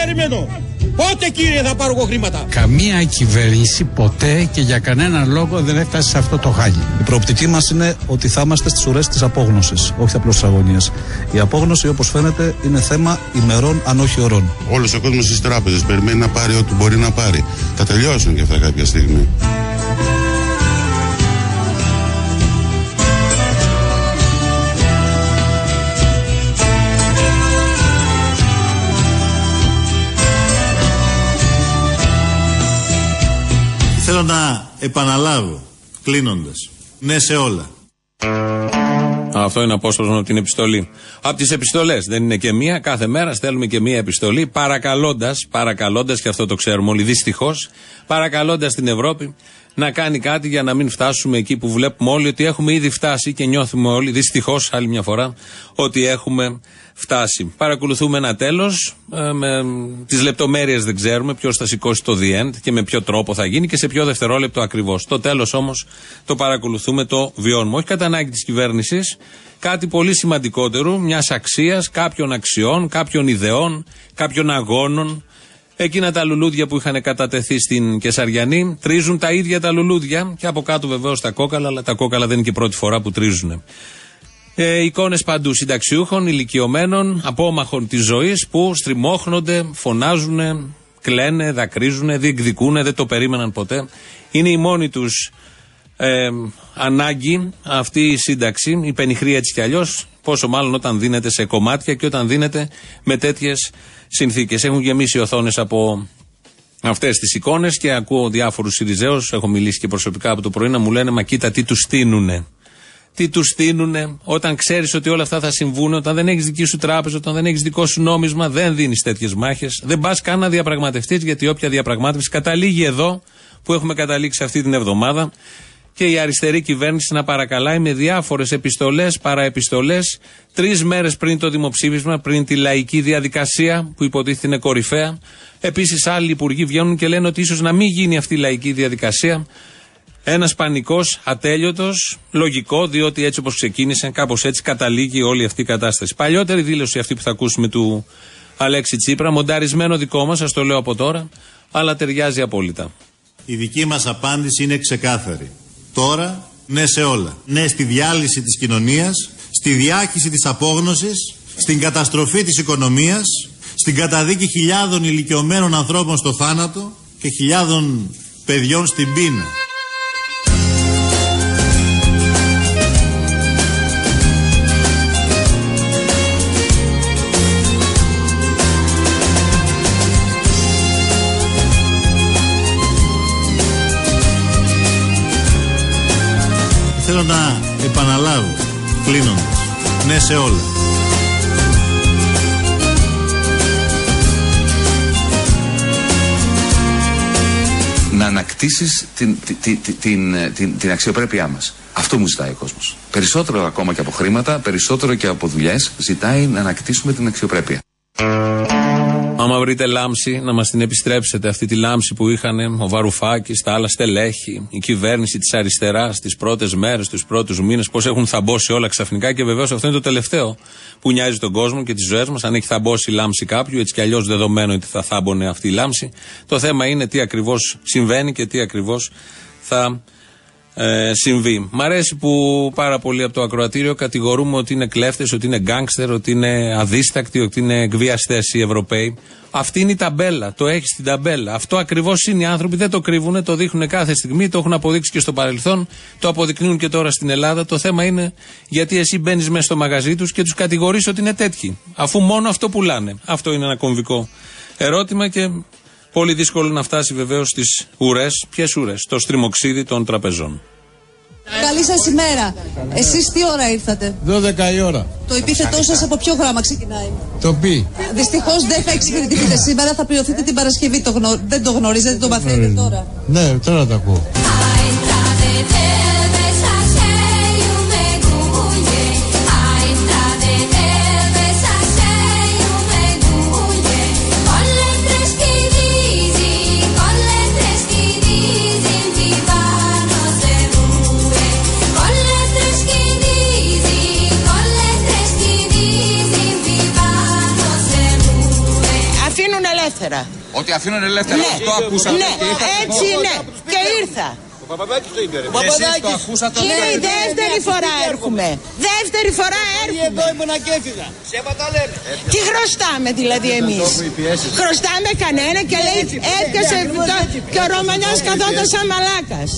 περιμένω. Πότε κύριε θα πάρω εγώ χρήματα; Καμία κυβέρνηση ποτέ και για κανέναν λόγο δεν έφτασε σε αυτό το χάλι. Η προοπτική μας είναι ότι θα είμαστε στις ουρές της απόγνωσης, όχι απλώς της αγωνίας. Η απόγνωση, όπως φαίνεται, είναι θέμα ημερών, αν όχι ωρών. Όλος ο κόσμος στις τράπεζες περιμένει να πάρει ό,τι μπορεί να πάρει. Θα τελειώσουν και αυτά κάποια στιγμή. Θέλω να επαναλάβω, κλείνοντας. Ναι σε όλα. Αυτό είναι απόσπασμα από την επιστολή. Από τις επιστολές. Δεν είναι και μία. Κάθε μέρα στέλνουμε και μία επιστολή. Παρακαλώντας, παρακαλώντας, και αυτό το ξέρουμε όλοι, δυστυχώς, παρακαλώντας την Ευρώπη να κάνει κάτι για να μην φτάσουμε εκεί που βλέπουμε όλοι ότι έχουμε ήδη φτάσει και νιώθουμε όλοι, δυστυχώς άλλη μια φορά, ότι έχουμε φτάσει. Παρακολουθούμε ένα τέλος. Ε, με τις λεπτομέρειες δεν ξέρουμε ποιος θα σηκώσει το the end και με ποιο τρόπο θα γίνει και σε ποιο δευτερόλεπτο ακριβώς. Το τέλος όμως το παρακολουθούμε, το βιώνουμε. Όχι κατά ανάγκη της κυβέρνησης, κάτι πολύ σημαντικότερο, μιας αξίας, κάποιων αξιών, κάποιων ιδεών, κάποιων αγώνων. Εκείνα τα λουλούδια που είχαν κατατεθεί στην Κεσαριανή τρίζουν τα ίδια τα λουλούδια και από κάτω βεβαίως τα κόκαλα, αλλά τα κόκαλα δεν είναι και η πρώτη φορά που τρίζουν. Ε, εικόνες παντού συνταξιούχων, ηλικιωμένων, απόμαχων της ζωής που στριμώχνονται, φωνάζουν, κλαίνε, δακρύζουν, διεκδικούν, δεν το περίμεναν ποτέ. Είναι η μόνη τους ε, ανάγκη αυτή η σύνταξη, η πενιχρή έτσι κι αλλιώς, πόσο μάλλον όταν δίνεται σε κομμάτια και όταν δίνεται με τέτοιες συνθήκες. Έχουν γεμίσει οθόνες από αυτές τις εικόνες και ακούω διάφορους Σιριζέους. Έχω μιλήσει και προσωπικά από το πρωί να μου λένε Μα κοίτα τι τους στείνουνε. Τι τους στείνουνε όταν ξέρεις ότι όλα αυτά θα συμβούν, όταν δεν έχεις δική σου τράπεζα, όταν δεν έχεις δικό σου νόμισμα, δεν δίνεις τέτοιες μάχες. Δεν πας καν να διαπραγματευτείς, γιατί όποια διαπραγμάτευση καταλήγει εδώ που έχουμε καταλήξει αυτή την εβδομάδα και η αριστερή κυβέρνηση να παρακαλάει με διάφορες επιστολές, παραεπιστολές, τρεις μέρες πριν το δημοψήφισμα, πριν τη λαϊκή διαδικασία που υποτίθεται είναι κορυφαία. Επίσης, άλλοι υπουργοί βγαίνουν και λένε ότι ίσως να μην γίνει αυτή η λαϊκή διαδικασία. Ένας πανικός, ατέλειωτος, λογικό, διότι έτσι όπως ξεκίνησε, κάπως έτσι καταλήγει όλη αυτή η κατάσταση. Παλιότερη δήλωση αυτή που θα ακούσουμε του Αλέξη Τσίπρα, μονταρισμένο δικό μας, σας το λέω από τώρα, αλλά ταιριάζει απόλυτα. Η δική μας απάντηση είναι ξεκάθαρη. Τώρα, ναι σε όλα. Ναι στη διάλυση της κοινωνίας, στη διάχυση της απόγνωσης, στην καταστροφή της οικονομίας, στην καταδίκη χιλιάδων ηλικιωμένων ανθρώπων στο θάνατο και χιλιάδων παιδιών στην πείνα. Θέλω να επαναλάβω, κλείνοντας, ναι σε όλα. να ανακτήσεις την, την, την, την, την αξιοπρέπειά μας. Αυτό μου ζητάει ο κόσμος. Περισσότερο ακόμα και από χρήματα, περισσότερο και από δουλειές, ζητάει να ανακτήσουμε την αξιοπρέπεια. Άμα βρείτε λάμψη, να μας την επιστρέψετε. Αυτή τη λάμψη που είχαν ο Βαρουφάκης, τα άλλα στελέχη, η κυβέρνηση της αριστεράς, τις πρώτες μέρες, τους πρώτους μήνες, πώς έχουν θαμπώσει όλα ξαφνικά. Και βεβαίως αυτό είναι το τελευταίο που νοιάζει τον κόσμο και τις ζωές μας. Αν έχει θαμπώσει η λάμψη κάποιου, έτσι κι αλλιώς δεδομένο ότι θα θάμπονε αυτή η λάμψη. Το θέμα είναι τι ακριβώς συμβαίνει και τι ακριβώς θα ε, συμβεί. Μ' αρέσει που πάρα πολύ από το ακροατήριο κατηγορούμε ότι είναι κλέφτες, ότι είναι γκάγκστερ, ότι είναι αδίστακτοι, ότι είναι εκβιαστές οι Ευρωπαίοι. Αυτή είναι η ταμπέλα. Το έχεις στην ταμπέλα. Αυτό ακριβώς είναι οι άνθρωποι. Δεν το κρύβουν, το δείχνουν κάθε στιγμή. Το έχουν αποδείξει και στο παρελθόν. Το αποδεικνύουν και τώρα στην Ελλάδα. Το θέμα είναι γιατί εσύ μπαίνεις μέσα στο μαγαζί τους και τους κατηγορείς ότι είναι τέτοιοι. Αφού μόνο αυτό πουλάνε. Αυτό είναι ένα κομβικό ερώτημα και Πολύ δύσκολο να φτάσει βεβαίως στις ουρές. Ποιες ουρές, το στριμοξίδι των τραπεζών. Καλή σας ημέρα. Εσείς τι ώρα ήρθατε; 12 η ώρα. Το επίθετό σας από ποιο γράμμα ξεκινάει; Το πει. Δυστυχώς δεν θα εξυπηρετηθείτε σήμερα, θα πληρωθείτε την Παρασκευή. Το γνω... Δεν το γνωρίζετε, το μαθαίνετε τώρα. Ναι, τώρα το ακούω. Ελεύθερα. Ότι αφήνουν ελεύθερα. Ναι, Αυτό ακούσατε. ναι, και ήρθατε έτσι εδώ. είναι. Και ήρθα. Εσείς το ακούσατε. Είναι η δεύτερη φορά έρχομαι. Δεύτερη φορά έρχομαι. Εδώ ήμουν και έφυγα. Ψέματα λέμε. Τι χρωστάμε δηλαδή εμείς; Χρωστάμε κανένα και λέει έπιασε το- και ο Ρωμανιός καθόταν σαν μαλάκας.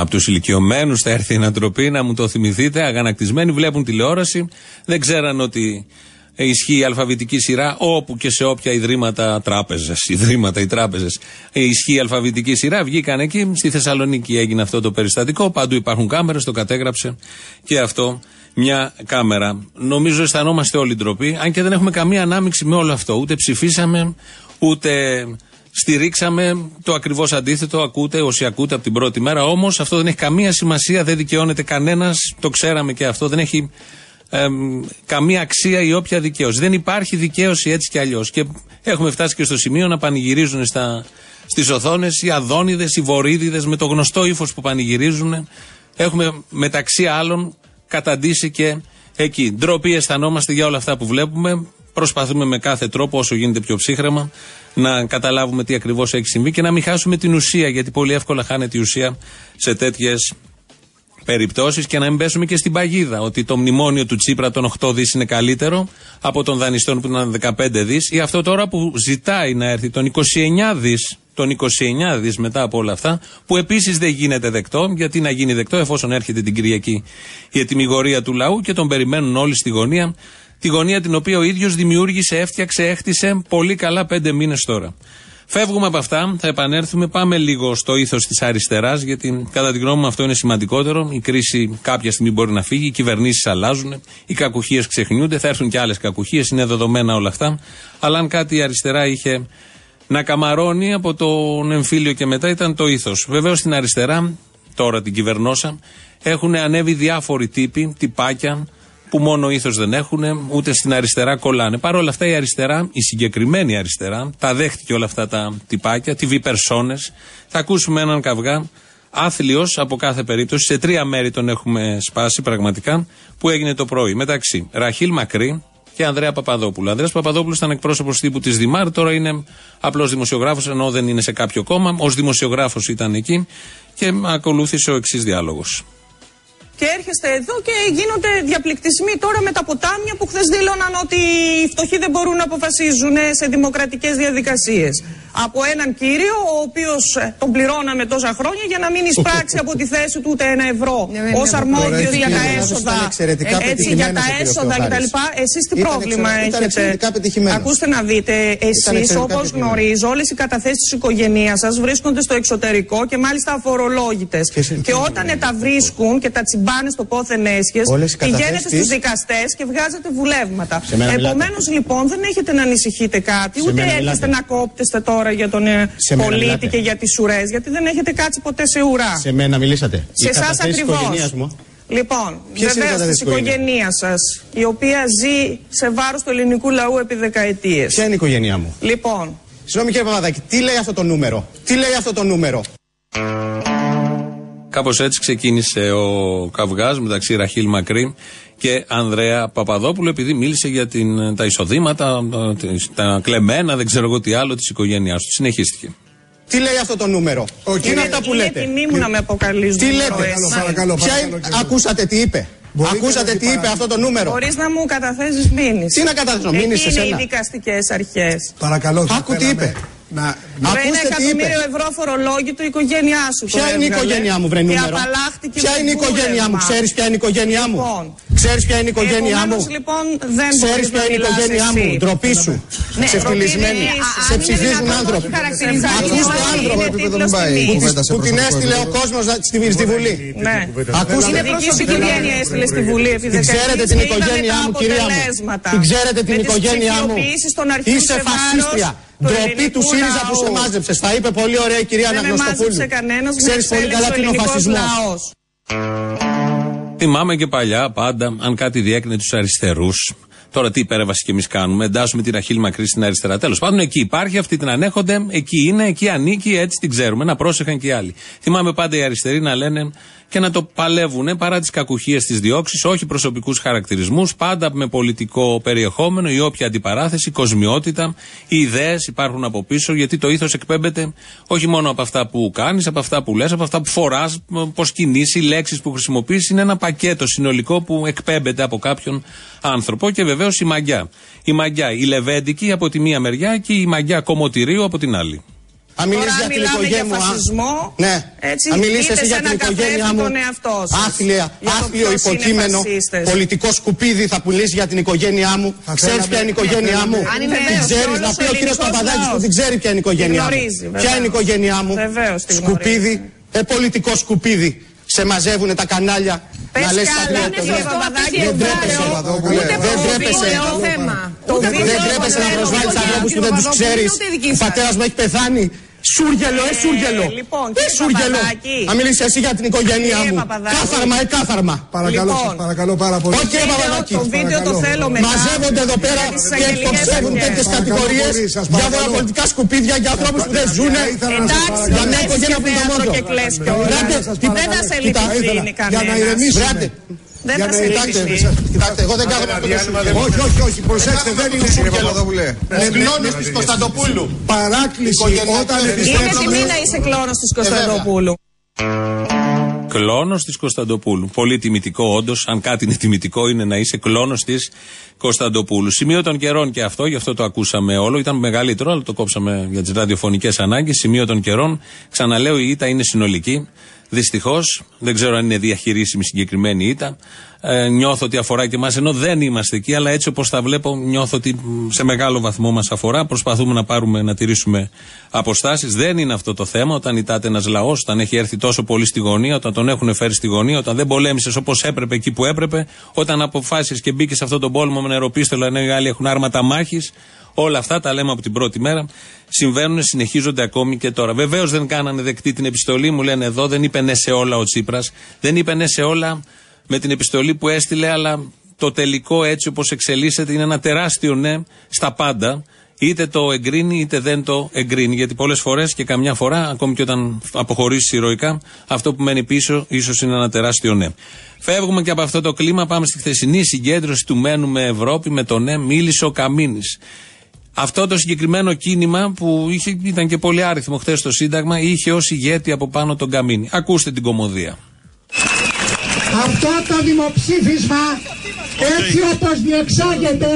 Από τους ηλικιωμένους θα έρθει η ανατροπή να μου το θυμηθείτε. Αγανακτισμένοι βλέπουν τηλεόραση. Δεν ξέραν ότι ισχύει η αλφαβητική σειρά όπου και σε όποια ιδρύματα, τράπεζες, ιδρύματα ή τράπεζες, ισχύει η αλφαβητική σειρά. Βγήκαν εκεί. Στη Θεσσαλονίκη έγινε αυτό το περιστατικό. Παντού υπάρχουν κάμερες, το κατέγραψε και αυτό μια κάμερα. Νομίζω αισθανόμαστε όλοι ντροπή, αν και δεν έχουμε καμία ανάμειξη με όλο αυτό. Ούτε ψηφίσαμε, ούτε στηρίξαμε το ακριβώς αντίθετο. Ακούτε όσοι ακούτε από την πρώτη μέρα. Όμως αυτό δεν έχει καμία σημασία, δεν δικαιώνεται κανένας. Το ξέραμε και αυτό. Δεν έχει εμ, καμία αξία η όποια δικαίωση. Δεν υπάρχει δικαίωση έτσι κι αλλιώς. Και έχουμε φτάσει και στο σημείο να πανηγυρίζουν στα, στις οθόνες οι αδόνιδες, οι βορύδιδες με το γνωστό ύφος που πανηγυρίζουν. Έχουμε μεταξύ άλλων καταντήσει και εκεί. Ντροπή αισθανόμαστε για όλα αυτά που βλέπουμε. Προσπαθούμε με κάθε τρόπο, όσο γίνεται πιο ψύχρεμα, να καταλάβουμε τι ακριβώς έχει συμβεί και να μην χάσουμε την ουσία, γιατί πολύ εύκολα χάνεται η ουσία σε τέτοιες περιπτώσεις και να μην πέσουμε και στην παγίδα. Ότι το μνημόνιο του Τσίπρα των 8 δις είναι καλύτερο από των δανειστών που ήταν 15 δις ή αυτό τώρα που ζητάει να έρθει των 29 δις. Των 29 δις μετά από όλα αυτά, που επίσης δεν γίνεται δεκτό, γιατί να γίνει δεκτό εφόσον έρχεται την Κυριακή η ετοιμιγορία του λαού και τον περιμένουν όλοι στη γωνία. Τη γωνία την οποία ο ίδιος δημιούργησε, έφτιαξε, έχτισε πολύ καλά πέντε μήνες τώρα. Φεύγουμε από αυτά, θα επανέλθουμε. Πάμε λίγο στο ήθος της αριστεράς, γιατί κατά τη γνώμη μου αυτό είναι σημαντικότερο. Η κρίση κάποια στιγμή μπορεί να φύγει, οι κυβερνήσεις αλλάζουν, οι κακουχίες ξεχνιούνται, θα έρθουν και άλλες κακουχίες, είναι δεδομένα όλα αυτά. Αλλά αν κάτι η αριστερά είχε να καμαρώνει από τον εμφύλιο και μετά ήταν το ήθος. Βεβαίως στην αριστερά, τώρα την κυβερνόσα, έχουν ανέβει διάφοροι τύποι, τυπάκια, που μόνο ήθος δεν έχουν, ούτε στην αριστερά κολλάνε. Παρ' όλα αυτά η αριστερά, η συγκεκριμένη αριστερά, τα δέχτηκε όλα αυτά τα τυπάκια, TV περσόνε. Θα ακούσουμε έναν καυγά, άθλιος από κάθε περίπτωση. Σε τρία μέρη τον έχουμε σπάσει πραγματικά, που έγινε το πρωί. Μεταξύ Ραχίλ Μακρύ και Ανδρέα Παπαδόπουλου. Ο Ανδρέας Παπαδόπουλος ήταν εκπρόσωπος τύπου της Δημάρ, τώρα είναι απλός δημοσιογράφος, ενώ δεν είναι σε κάποιο κόμμα. Ω δημοσιογράφος ήταν εκεί και ακολούθησε ο εξής διάλογος. Και έρχεστε εδώ και γίνονται διαπληκτισμοί τώρα με τα ποτάμια που χθες δήλωναν ότι οι φτωχοί δεν μπορούν να αποφασίζουν σε δημοκρατικές διαδικασίες. Από έναν κύριο, ο οποίος τον πληρώναμε τόσα χρόνια για να μην εισπράξει από τη θέση του ούτε ένα ευρώ ως αρμόδιος για τα έσοδα. Έτσι, για τα έσοδα κτλ. Εσείς τι πρόβλημα έχετε; Ακούστε να δείτε, εσείς όπως γνωρίζω, όλες οι καταθέσεις της οικογένειας σας βρίσκονται στο εξωτερικό και μάλιστα αφορολόγητες. Και όταν τα βρίσκουν και τα τσιμπάνε στο πόθεν έσχες, πηγαίνετε στους δικαστές και βγάζετε βουλεύματα. Επομένως λοιπόν δεν έχετε να ανησυχείτε κάτι, ούτε έρχεστε να κόπτεστε τώρα για τον ε, μένα πολίτη μιλάτε. και για τις ουρές, γιατί δεν έχετε κάτσει ποτέ σε ουρά. Σε μένα μιλήσατε. Σε Οι εσάς καταθέσεις της ακριβώς. οικογένειας μου. Λοιπόν, Ποιες είναι οι βεβαίως καταθέσεις τη της οικογένειας; οικογένειας; σας, η οποία ζει σε βάρος του ελληνικού λαού επί δεκαετίες. Ποια είναι η οικογένειά μου; Λοιπόν, Συγγνώμη κύριε Παπαδάκη, τι λέει αυτό το νούμερο; Τι λέει αυτό το νούμερο; Κάπως έτσι ξεκίνησε ο καυγάς μεταξύ Ραχίλ Μακρύ και Ανδρέα Παπαδόπουλου, επειδή μίλησε για την, τα εισοδήματα, τα, τα κλεμμένα, δεν ξέρω εγώ τι άλλο της οικογένειάς του. Συνεχίστηκε. Τι λέει αυτό το νούμερο; Τι είναι αυτά που είναι λέτε. τιμή μου να με αποκαλείς Τι νούμερο λέτε. εσύ. Ποια είναι- Ακούσατε τι είπε; Ακούσατε τι είπε αυτό το νούμερο; Μπορείς να μου καταθέσεις μήνυση. Τι να καταθέσω, Εκεί μήνυση σε είναι οι σένα. δικαστικές αρχές. Παρακαλώ, θα Άκου τι θέλαμε είπε. Να... Βρε ένα Ακούστε τι είπες. εκατομμύριο ευρώ φορολόγητο η οικογένειά σου. Ποια το είναι η έβγαλε οικογένειά μου, βρε Και νούμερο; απαλλάχτηκε Ποια με είναι η οικογένειά μου, δούλευμα. ξέρεις ποια είναι η οικογένειά μου; Λοιπόν, Ξέρεις ποια είναι η οικογένειά μου; Επομένως, λοιπόν, δεν Ξέρεις μπορείς ποια να είναι η μιλάς οικογένειά εσύ. μου. Ντροπή σου. Ναι, Ξεφτυλισμένη. ντροπή είναι- Σε αν είναι ψηφίζουν δυνατόν, άνθρωποι. όχι χαρακτηριστικά. Ακούς το Είναι άνθρωπο τίτλος δεν πάει η τιμής. κουβέντα σε Που την προσωπικό έστειλε ο επίπεδο. κόσμο στη, στη Βουλή. Ναι. Ακούστε. Είναι δική σου οικογένεια έστειλε στη Βουλή επί Την ξέρετε δεκαετίες την και είδαμε οικογένειά τα μου, κυρία μου. αποτελέσματα. Την ξέρετε την Με τις οικογένειά μου. ψηφιοποιήσεις των αρχείων Είσαι σε βάρος φασίστρια. του Ντροπή ελληνικού του ΣΥΡΙΖΑ που σε λαού. μάζεψες. Τα είπε πολύ ωραία η κυρία Δεν με Αναγνωστοπούλου. μάζεψε κανένας, με Ξέρει πολύ εξέλεξε καλά ο τι είναι ο ελληνικός φασισμός. Λαός. Θυμάμαι και παλιά πάντα, αν κάτι διέκρινε τους αριστερούς. Τώρα τι υπέρβαση και εμείς κάνουμε, εντάσσουμε την Αχίλ Μακρύ στην αριστερά. Τέλος πάντων, εκεί υπάρχει, αυτοί την ανέχονται, εκεί είναι, εκεί ανήκει, έτσι την ξέρουμε. Να πρόσεχαν και οι άλλοι. Θυμάμαι πάντα οι αριστεροί να λένε και να το παλεύουν παρά τις κακουχίες της διώξης, όχι προσωπικούς χαρακτηρισμούς, πάντα με πολιτικό περιεχόμενο ή όποια αντιπαράθεση, κοσμιότητα, οι ιδέες υπάρχουν από πίσω, γιατί το ήθος εκπέμπεται όχι μόνο από αυτά που κάνεις, από αυτά που λες, από αυτά που φοράς, πώς κινήσει, οι λέξεις που χρησιμοποιείς. Είναι ένα πακέτο συνολικό που εκπέμπεται από κάποιον άνθρωπο και βεβαίως η μαγιά. Η μαγιά, η λεβέντικη από τη μία μεριά και η μαγιά κομμωτηρίου από την άλλη. Αν μιλήσεις Τώρα για την μιλάμε οικογένεια για μου. α- φασισμό, Ναι. έτσι, Αν μιλήσεις είτε εσύ σε για την ένα οικογένειά καθρέφτη μου. τον εαυτό σας. Άθλια, Για το άθλιο ποιος είναι υποκείμενο. φασίστες. Πολιτικό σκουπίδι θα πουλήσεις για την οικογένειά μου. Ξέρεις ποια είναι η οικογένειά μου; Αν είναι Την βεβαίως, ξέρεις. όλος Να ο πει ο κύριος ελληνικός Παπαδάκης που λαός. την ξέρει ποια είναι η οικογένειά μου. γνωρίζεις, Ποια είναι η βεβαίως. οικογένειά μου; Βεβαίως την Σκουπίδι. Ε, πολιτικό σκουπίδι. Σε μαζεύουν τα κανάλια. Πες Να λες κι τα άλλα, γνώμη. είναι Παπαδάκη, Δεν το τρέπεσαι. Παπαδόπουλε. Δεν τρέπεσαι. Το Δεν βίντεο τρέπεσαι να δεν προσβάλλει είναι ανθρώπους που δεν τους Παπαδόπουλου, ξέρεις. ούτε δική Ο σας. πατέρας μου έχει πεθάνει. Σούργελο, ε, σούργελο. λοιπόν, Ε, κύριε σούργελο. Παπαδάκη. Να μιλήσεις εσύ για την οικογένειά Κύριε μου. Παπαδάκη. Κάθαρμα, ε, κάθαρμα. Παρακαλώ, Λοιπόν. σας παρακαλώ πάρα πολύ. Όχι, κύριε Παπαδάκη. Το βίντεο το Παρακαλώ. θέλω μετά. Μαζεύονται εδώ πέρα για τις και αγγελικές εκποψεύουν αρχές. τέτοιες Παρακαλώ κατηγορίες πολύ, σας για παρακαλώ. πολιτικά σκουπίδια, για ανθρώπους που δεν ζουν. Θα ήθελα να σας Εντάξει, παρακαλώ. Για μια δεν οικογένεια που είναι το θέατρο μόνο. και κλαις Βράτε, κιόλας. σας Δεν παρακαλώ. θα σε Κοίτα, λυπηθύνει ήθελα- Για να κανένας. ηρεμήσουμε. Βράτε. Δεν Για θα να σε κοιτάξτε, λυπηθεί. Κοιτάξτε, εγώ δεν κάνω αυτό το σούργελο. Όχι, όχι, όχι, προσέξτε, δεν είναι Κύριε σούργελο. Παπαδόπουλε. Ο κλόνος της Κωνσταντοπούλου. Παράκληση Οικογενειακό όταν είναι Είναι επιστρέψουμε. τιμή να είσαι κλόνος της Κωνσταντοπούλου. Κλόνο της Κωνσταντοπούλου. Πολύ τιμητικό, όντως. Αν κάτι είναι τιμητικό, είναι να είσαι κλόνο της Κωνσταντοπούλου. Σημείο των καιρών και αυτό, γι' αυτό το ακούσαμε όλο. Ήταν μεγαλύτερο, αλλά το κόψαμε για τις ραδιοφωνικές ανάγκες. Σημείο των καιρών. Ξαναλέω, η ήττα είναι συνολική. Δυστυχώς, δεν ξέρω αν είναι διαχειρίσιμη συγκεκριμένη ήττα. Ε, νιώθω ότι αφορά και εμάς, ενώ δεν είμαστε εκεί, αλλά έτσι όπως τα βλέπω, νιώθω ότι μ, σε μεγάλο βαθμό μας αφορά. Προσπαθούμε να πάρουμε, να τηρήσουμε αποστάσεις. Δεν είναι αυτό το θέμα. Όταν ητάται ένας λαός, όταν έχει έρθει τόσο πολύ στη γωνία, όταν τον έχουν φέρει στη γωνία, όταν δεν πολέμησες όπως έπρεπε εκεί που έπρεπε, όταν αποφάσισες και μπήκες σε αυτόν τον πόλεμο με νεροπίστολα, ενώ οι άλλοι έχουν άρματα μάχης. Όλα αυτά τα λέμε από την πρώτη μέρα. Συμβαίνουν, συνεχίζονται ακόμη και τώρα. Βεβαίως δεν κάνανε δεκτή την επιστολή, μου λένε εδώ, δεν είπε ναι σε όλα ο Τσίπρας. Δεν είπε ναι σε όλα με την επιστολή που έστειλε, αλλά το τελικό έτσι όπως εξελίσσεται είναι ένα τεράστιο ναι στα πάντα. Είτε το εγκρίνει είτε δεν το εγκρίνει. Γιατί πολλές φορές και καμιά φορά, ακόμη και όταν αποχωρήσει ηρωικά, αυτό που μένει πίσω ίσως είναι ένα τεράστιο ναι. Φεύγουμε και από αυτό το κλίμα, πάμε στη χθεσινή συγκέντρωση του Μένουμε Ευρώπη με το ναι, μίλησε ο Καμίνης. Αυτό το συγκεκριμένο κίνημα που είχε, ήταν και πολύ άριθμο χθες στο Σύνταγμα είχε ως ηγέτη από πάνω τον Καμίνη. Ακούστε την κομμωδία. Αυτό το δημοψήφισμα έτσι όπως διεξάγεται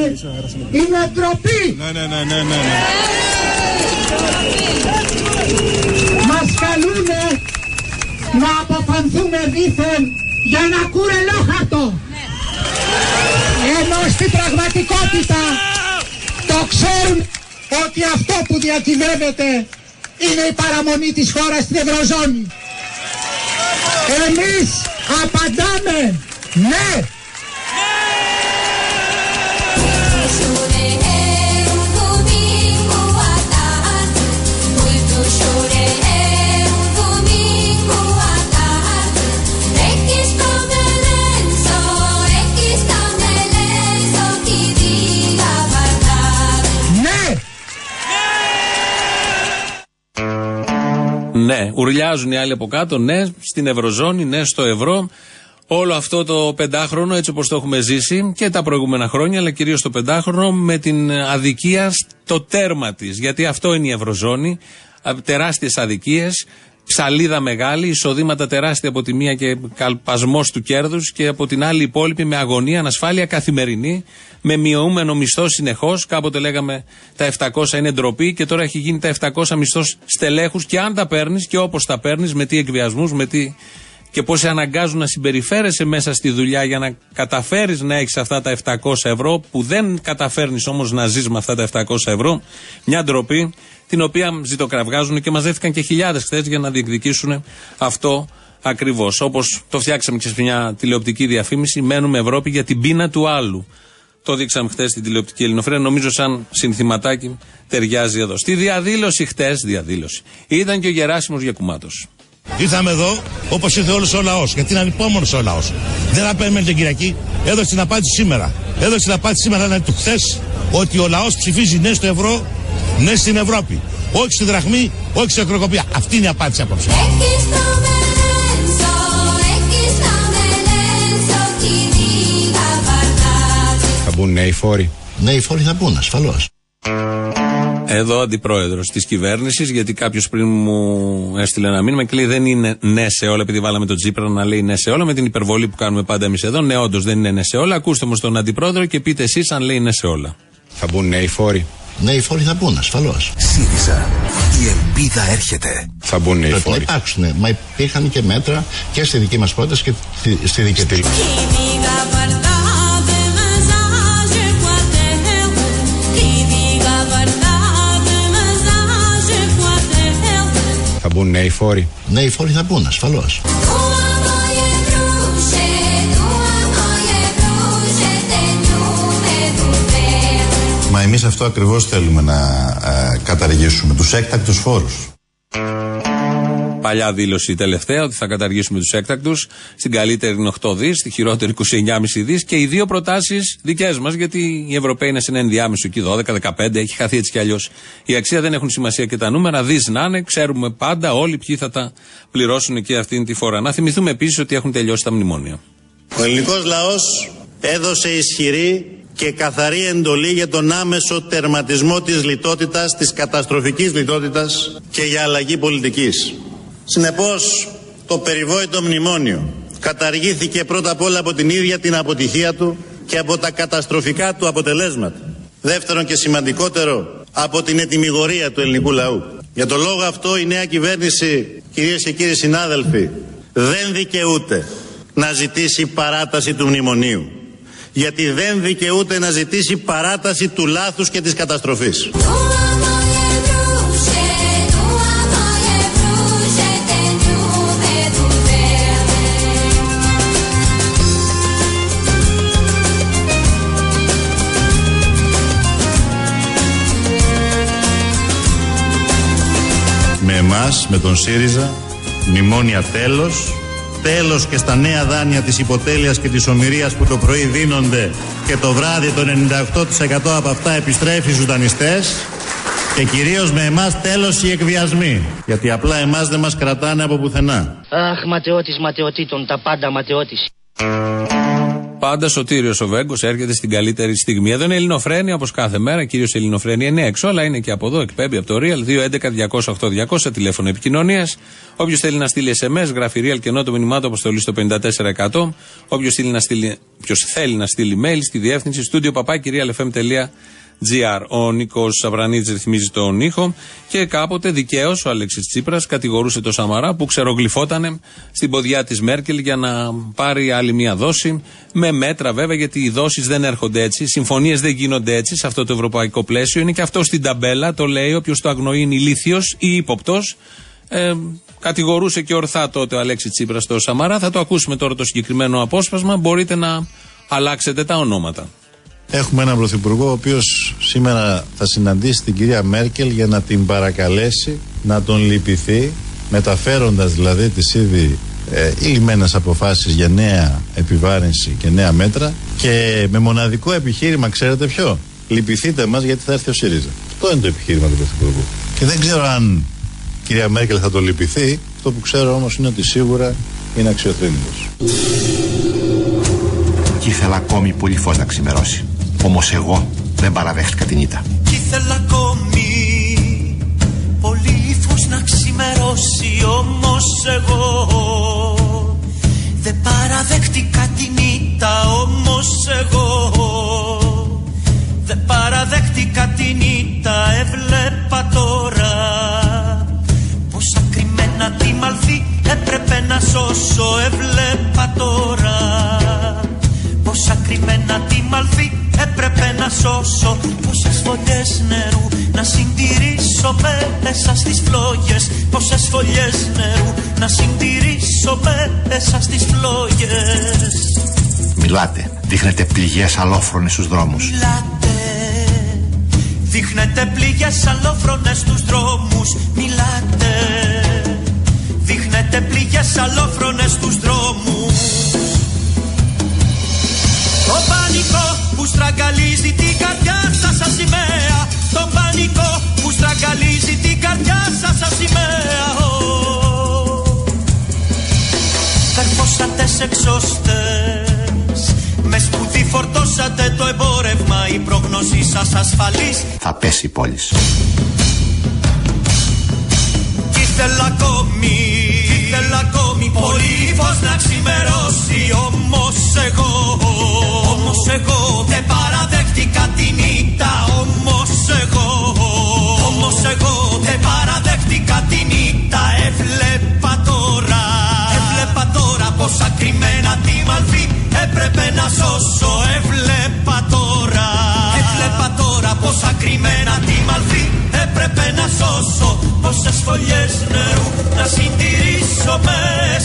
είναι ντροπή. Ναι, ναι, ναι, ναι, ναι. Μας καλούνε να αποφανθούμε δήθεν για ένα κουρελόχαρτο. Ενώ στην πραγματικότητα το ξέρουν ότι αυτό που διακυβεύεται είναι η παραμονή της χώρας στην Ευρωζώνη. Εμείς απαντάμε ναι. Ναι! Ναι, ουρλιάζουν οι άλλοι από κάτω. Ναι, στην Ευρωζώνη, ναι, στο ευρώ. Όλο αυτό το πεντάχρονο, έτσι όπως το έχουμε ζήσει και τα προηγούμενα χρόνια, αλλά κυρίως το πεντάχρονο, με την αδικία στο τέρμα της. Γιατί αυτό είναι η Ευρωζώνη. Τεράστιες αδικίες, ψαλίδα μεγάλη, εισοδήματα τεράστια από τη μία και καλπασμός του κέρδους και από την άλλη υπόλοιπη με αγωνία, ανασφάλεια καθημερινή, με μειωούμενο μισθό συνεχώς. Κάποτε λέγαμε τα 700 είναι ντροπή και τώρα έχει γίνει τα 700 μισθό στελέχους και αν τα παίρνεις και όπως τα παίρνεις, με τι εκβιασμούς, με τι και πώς σε αναγκάζουν να συμπεριφέρεσαι μέσα στη δουλειά για να καταφέρεις να έχεις αυτά τα 700 ευρώ, που δεν καταφέρνεις όμως να ζεις με αυτά τα 700 ευρώ. Μια ντροπή την οποία ζητοκραυγάζουν και μαζεύτηκαν και χιλιάδες χθε για να διεκδικήσουν αυτό ακριβώς. Όπως το φτιάξαμε και σε μια τηλεοπτική διαφήμιση, μένουμε Ευρώπη για την πείνα του άλλου. Το δείξαμε χθε στην τηλεοπτική Ελληνοφρένα. Νομίζω σαν συνθηματάκι ταιριάζει εδώ. Στη διαδήλωση χτες, διαδήλωση, ήταν και ο Γεράσιμος Γιακουμάτο. Ήρθαμε εδώ όπως ήρθε όλος ο λαός. Γιατί είναι ανυπόμονος ο λαός. Δεν απέμενε την Κυριακή. Έδωσε την απάντηση σήμερα. Έδωσε την απάντηση σήμερα, αλλά του χθες, ότι ο λαός ψηφίζει ναι στο ευρώ, ναι στην Ευρώπη. Όχι στη δραχμή, όχι στην ακροκοπία. Αυτή είναι η απάντηση απόψε. Θα μπουν νέοι φόροι. Νέοι φόροι θα μπουν, ασφαλώς. Εδώ αντιπρόεδρος της κυβέρνησης, γιατί κάποιος πριν μου έστειλε ένα μήνυμα και λέει δεν είναι ναι σε όλα, επειδή βάλαμε τον Τζίπρα να λέει ναι σε όλα, με την υπερβολή που κάνουμε πάντα εμείς εδώ. Ναι, όντως δεν είναι ναι σε όλα. Ακούστε όμως τον αντιπρόεδρο και πείτε εσείς αν λέει ναι σε όλα. Θα μπουν νέοι φόροι. Νέοι φόροι θα μπουν, ασφαλώς. ΣΥΡΙΖΑ. Η ελπίδα έρχεται. Θα μπουν νέοι Πρέπει να φόροι. υπάρξουν. Μα υπήρχαν και μέτρα και στη δική μας πρόταση και στη- στη δική του. Μπουν νέοι φόροι. Νέοι φόροι θα μπουν, ασφαλώς. Μα εμείς αυτό ακριβώς θέλουμε να ε, καταργήσουμε, τους έκτακτους φόρους. Παλιά δήλωση τελευταία ότι θα καταργήσουμε τους έκτακτους. Στην καλύτερη είναι 8 δις, στη χειρότερη 29,5 δις και οι δύο προτάσεις δικές μας, γιατί οι Ευρωπαίοι είναι σε ένα ενδιάμεσο εκεί 12-15, έχει χαθεί έτσι κι αλλιώς. Η αξία δεν έχουν σημασία και τα νούμερα, δις να είναι, ξέρουμε πάντα όλοι ποιοι θα τα πληρώσουν και αυτήν τη φορά. Να θυμηθούμε επίσης ότι έχουν τελειώσει τα μνημόνια. Ο ελληνικός λαός έδωσε ισχυρή και καθαρή εντολή για τον άμεσο τερματισμό της λιτότητας, της καταστροφικής λιτότητας και για αλλαγή πολιτικής. Συνεπώς, το περιβόητο μνημόνιο καταργήθηκε πρώτα απ' όλα από την ίδια την αποτυχία του και από τα καταστροφικά του αποτελέσματα. Δεύτερον και σημαντικότερο, από την ετοιμιγορία του ελληνικού λαού. Για τον λόγο αυτό η νέα κυβέρνηση, κυρίες και κύριοι συνάδελφοι, δεν δικαιούται να ζητήσει παράταση του μνημονίου. Γιατί δεν δικαιούται να ζητήσει παράταση του λάθους και της καταστροφής. Εμάς, με τον ΣΥΡΙΖΑ, μνημόνια τέλος, τέλος και στα νέα δάνεια της υποτέλειας και της ομοιρίας που το πρωί δίνονται και το βράδυ το 98% από αυτά επιστρέφει στους δανειστές και κυρίως με εμάς τέλος οι εκβιασμοί, γιατί απλά εμάς δεν μας κρατάνε από πουθενά. Αχ, ματαιώτης ματαιωτήτων, τα πάντα ματαιώτης. Πάντα Σωτήριος ο Βέγκος έρχεται στην καλύτερη στιγμή. Εδώ είναι Ελληνοφρένια όπως κάθε μέρα. Κυρίως Ελληνοφρένια είναι έξω, αλλά είναι και από εδώ. Εκπέμπει από το Real 211-208-200 τηλέφωνο επικοινωνίας. Όποιος θέλει να στείλει SMS, γράφει Real και ενώ το μηνυμά του αποστολή στο 54%. Όποιος θέλει να στείλει mail στη διεύθυνση studio papakirialfm.gr. Ο Νίκος Σαβρανίδη ρυθμίζει τον ήχο και κάποτε δικαίως ο Αλέξης Τσίπρας κατηγορούσε το Σαμαρά που ξερογλυφότανε στην ποδιά της Μέρκελ για να πάρει άλλη μία δόση. Με μέτρα βέβαια, γιατί οι δόσεις δεν έρχονται έτσι, οι συμφωνίες δεν γίνονται έτσι σε αυτό το ευρωπαϊκό πλαίσιο. Είναι και αυτό στην ταμπέλα, το λέει. Όποιος το αγνοεί είναι ηλίθιος ή ύποπτος. Ε, κατηγορούσε και ορθά τότε ο Αλέξης Τσίπρας στο Σαμαρά. Θα το ακούσουμε τώρα το συγκεκριμένο απόσπασμα. Μπορείτε να αλλάξετε τα ονόματα. Έχουμε έναν πρωθυπουργό ο οποίος σήμερα θα συναντήσει την κυρία Μέρκελ για να την παρακαλέσει να τον λυπηθεί, μεταφέροντας δηλαδή τις ήδη ε, ηλυμένες αποφάσεις για νέα επιβάρυνση και νέα μέτρα και με μοναδικό επιχείρημα, ξέρετε ποιο, λυπηθείτε μας γιατί θα έρθει ο ΣΥΡΙΖΑ. Αυτό είναι το επιχείρημα του πρωθυπουργού. Και δεν ξέρω αν η κυρία Μέρκελ θα το λυπηθεί, αυτό που ξέρω όμως είναι ότι σίγουρα είναι αξιοθρύνητος. Κι ήθελα ακόμη πολύ φως να ξημερώσει. Όμως εγώ δεν παραδέχτηκα την ήττα. Κι ήθελα ακόμη πολύ φως να ξημερώσει όμως εγώ δεν παραδέχτηκα την ήττα όμως εγώ δεν παραδέχτηκα την ήττα έβλεπα τώρα πως ακριμένα τη μαλθή έπρεπε να σ σώσω Έβλεπα τώρα Πόσα κρυμμένα τη μαλφή έπρεπε να σώσω. Πόσες φωλιές νερού να συντηρήσω μέσα στις φλόγες. Πόσες φωλιές νερού να συντηρήσω μέσα στις φλόγες. Μιλάτε. Δείχνετε πληγές αλόφρονες στους δρόμους. Μιλάτε. Δείχνετε πληγές αλόφρονες στους δρόμους. Μιλάτε. Δείχνετε πληγές αλόφρονες στους δρόμους Το πανικό που στραγγαλίζει την καρδιά σας σαν σημαία Το πανικό που στραγγαλίζει την καρδιά σας σαν σημαία Ω. Καρφώσατε σε εξώστες Μες σπουδή φορτώσατε το εμπόρευμα Η πρόγνωσή σας ασφαλής Θα πέσει η πόλη. Κι ήθελα ακόμη, ήθελα ακόμη πολύ φως να ξημερώσει Όμως εγώ, όμως εγώ δεν παραδέχτηκα τη νύχτα Όμως εγώ, όμως εγώ δεν παραδέχτηκα τη νύχτα. Έβλεπα τώρα, έβλεπα τώρα πόσα κρυμμένα τη μαλφή έπρεπε να σώσω. Έβλεπα τώρα, έβλεπα τώρα πόσα κρυμμένα τη μαλφή έπρεπε να σώσω. Πόσες φωλιές νερού να συντηρήσω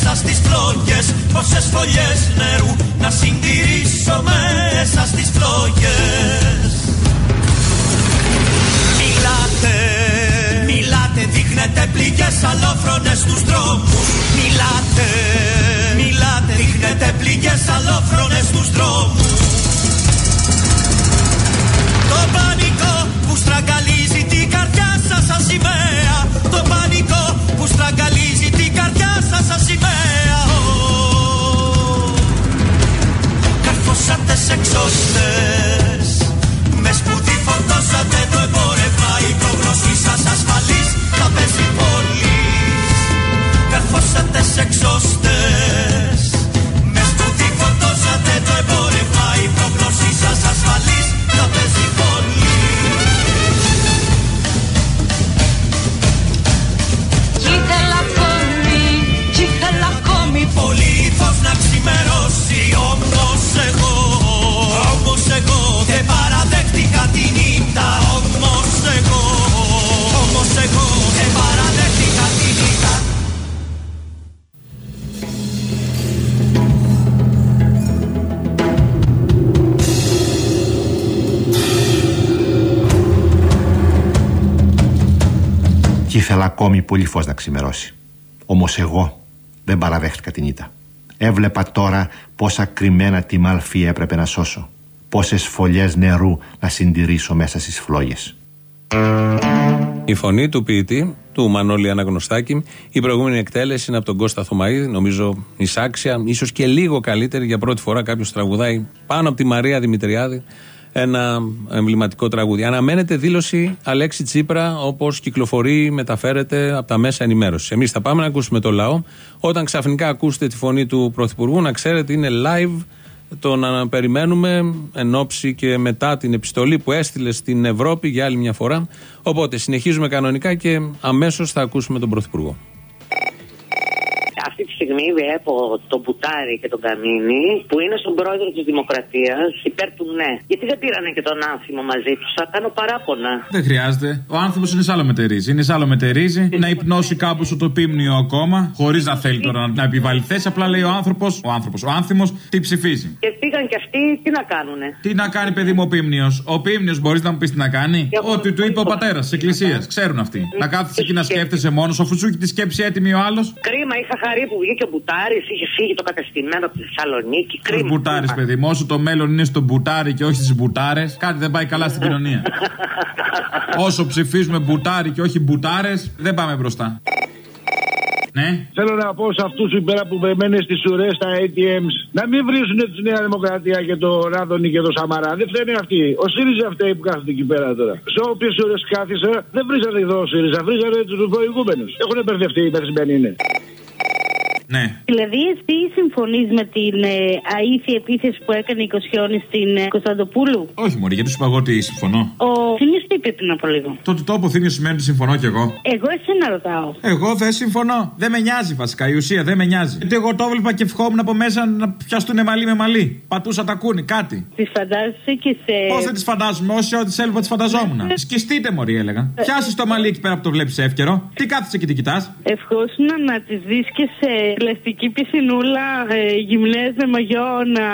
μέσα στις φλόγες Πόσες φωλιές νερού να συντηρήσω μέσα στις φλόγες. Μιλάτε, μιλάτε, δείχνετε πληγές αλόφρονες στους δρόμους. Μιλάτε, μιλάτε, δείχνετε πληγές αλόφρονες στους δρόμους. Το πανικό που στραγγαλίζει την καρδιά σας σαν σημαία. Το πανικό που στραγγαλίζει την καρδιά σας σαν σημαία. Ω. Καρφώσατε σε εξώστες Με σπουδή φορτώσατε το εμπόρευμα Η πρόγνωσή σας ασφαλής θα πέσει πολύς. Καρφώσατε σε εξώστες Με σπουδή φορτώσατε το εμπόρευμα Η πρόγνωσή σας ασφαλής θα πέσει πολύς ακόμη Πολύ φως να ξημερώσει Όμως εγώ, όμως εγώ Δεν παραδέχτηκα τη νύχτα Όμως εγώ, όμως εγώ Δεν παραδέχτηκα τη νύχτα. Κι ήθελα ακόμη πολύ φως να ξημερώσει. Όμως εγώ δεν παραδέχτηκα την ήττα. Έβλεπα τώρα πόσα κρυμμένα τη μάλφη έπρεπε να σώσω. Πόσες φωλιές νερού να συντηρήσω μέσα στις φλόγες. Η φωνή του ποιητή, του Μανώλη Αναγνωστάκη, η προηγούμενη εκτέλεση είναι από τον Κώστα Θωμαίδη, νομίζω εισάξια, ίσως και λίγο καλύτερη. Για πρώτη φορά κάποιος τραγουδάει πάνω από τη Μαρία Δημητριάδη ένα εμβληματικό τραγούδι. Αναμένεται δήλωση Αλέξη Τσίπρα όπως κυκλοφορεί, μεταφέρεται από τα μέσα ενημέρωσης. Εμείς θα πάμε να ακούσουμε το λαό. Όταν ξαφνικά ακούσετε τη φωνή του Πρωθυπουργού, να ξέρετε είναι live το να περιμένουμε εν ώψη και μετά την επιστολή που έστειλε στην Ευρώπη για άλλη μια φορά. Οπότε συνεχίζουμε κανονικά και αμέσως θα ακούσουμε τον Πρωθυπουργό. Αυτή τη στιγμή βλέπω τον Μπουτάρη και τον Καμίνη που είναι στον πρόεδρο της Δημοκρατίας υπέρ του ναι. Γιατί δεν πήρανε και τον άνθιμο μαζί τους, θα κάνω παράπονα. Δεν χρειάζεται. Ο άνθρωπο είναι σ' άλλο μετερίζει. Είναι σ' άλλο μετερίζει. να υπνώσει κάπου στο τοπίμνιο ακόμα, χωρίς να θέλει τώρα να, να επιβάλλει θέση. Απλά λέει ο άνθρωπος, ο άνθρωπος, ο άνθιμος, τι ψηφίζει. Και πήγαν και αυτοί, τι να κάνουνε; Τι να κάνει, παιδί μου, ο Πίμνιος; Ο Πίμνιος μπορείς να μου πεις τι να κάνει; Ό,τι του είπε ο πατέρας της Εκκλησίας. Ξέρουν αυτοί. Να κάθεσαι εκεί να σκέφτεσαι μόνος. Αφού σου έχει τη σκέψη έτοιμη ο άλλος. Κρίμα, είχα χαρεί που βγήκε ο Μπουτάρης, είχε φύγει το κατεστημένο από τη Θεσσαλονίκη. Του Κρίμα. μπουτάρι, παιδί μου. Όσο το μέλλον είναι στο μπουτάρι και όχι στις μπουτάρες, κάτι δεν πάει καλά στην κοινωνία. Όσο ψηφίζουμε μπουτάρι και όχι μπουτάρες, δεν πάμε μπροστά. Ναι. Θέλω να πω σε αυτούς πέρα που περιμένουν στις ουρές στα ATMs να μην βρίζουν τη Νέα Δημοκρατία και το Ράδονη και το Σαμαρά. Δεν φταίνε αυτοί. Ο ΣΥΡΙΖΑ φταίει που κάθονται εκεί πέρα τώρα. Σε όποιες ουρές κάθισα δεν βρίζανε εδώ ο ΣΥΡΙΖΑ, βρίζανε τους προηγούμενους. Έχουν μπερδευτεί οι περισμένοι είναι. Ναι. Δηλαδή, εσύ συμφωνείς με την ε, αήθεια επίθεση που έκανε η Κοσιόνη στην ε, Κωνσταντοπούλου; Όχι, Μωρή, γιατί σου είπα εγώ ότι συμφωνώ. Ο Θήμιος τι είπε πριν από λίγο. Το ότι το από θύμιο σημαίνει ότι συμφωνώ κι εγώ. Εγώ εσένα ρωτάω. Εγώ δεν συμφωνώ. Δεν με νοιάζει βασικά η ουσία, δεν με νοιάζει. Γιατί εγώ το έβλεπα και ευχόμουν από μέσα να πιαστούν μαλλί με μαλλί. Πατούσα τα κούνη, κάτι. Τις φαντάζεσαι και σε. Πώς δεν τις φαντάζομαι, όσοι ό,τι έλειπα τις φανταζόμουν. Σκιστείτε, Μωρή, έλεγα. Πιάσεις το μαλλί εκεί πέρα που το βλέπεις εύκαιρο. Τι κάθεσαι και τι κοιτάς; Ευχόσουν να τις δεις και σε πλαστική πισινούλα ε, γυμνές με μαγιό να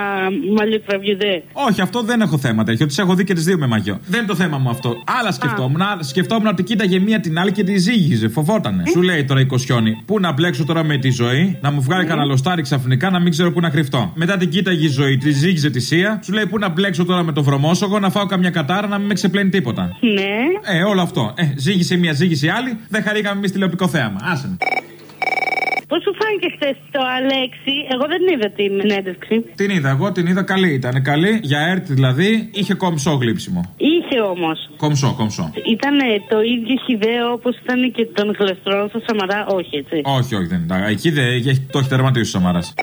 μαλλιοτραβιούνται. Όχι, αυτό δεν έχω θέμα τέτοιο. Τις έχω δει και τις δύο με μαγιό. Δεν είναι το θέμα μου αυτό. Άλλα σκεφτόμουν. Άλλα σκεφτόμουν ότι κοίταγε μία την άλλη και τη ζήγιζε. Φοβότανε. Σου λέει τώρα η Κοσιόνη. Πού να μπλέξω τώρα με τη ζωή, να μου βγάλει κανένα λοστάρι ξαφνικά να μην ξέρω πού να κρυφτώ. Μετά την κοίταγε η ζωή, τη ζήγιζε τη σία. Σου λέει πού να μπλέξω τώρα με το βρωμόσογο, να φάω καμιά κατάρα να μην με ξεπλένει τίποτα. Ναι. Ε, όλο αυτό. Ε, ζήγησε μία, ζήγησε η άλλη. Δεν χαρήκαμε εμείς τηλεοπτικό θέαμα. Άσε. Με. Πώ σου φάνηκε χθες το Αλέξη, εγώ δεν είδα την συνέντευξη. Την είδα, εγώ την είδα καλή. Ήταν καλή. Για έρτη δηλαδή είχε κομψό γλύψιμο. Είχε όμως. Κομψό, κομψό. Ήταν το ίδιο χιδαίο όπως ήταν και των γλαστρών στο Σαμαρά, όχι έτσι. Όχι, όχι, δεν ήταν. Εκεί δεν, έχει- το έχει τερματίσει ο Σαμαράς.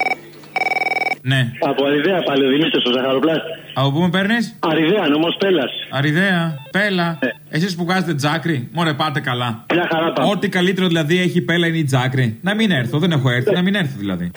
Ναι. Από Αριδέα πάλι ο Δημήτρης ο Ζαχαροπλάστης. Από πού με παίρνεις; Αριδέα, νομό Πέλλα. Αριδέα, πέλα. Ε. Εσείς που βγάζετε τζάκρι, μωρέ πάτε καλά. Μια χαρά πάμε. Ό,τι καλύτερο δηλαδή έχει η πέλα είναι η τζάκρι. Να μην έρθω, δεν έχω έρθει, να μην έρθει δηλαδή.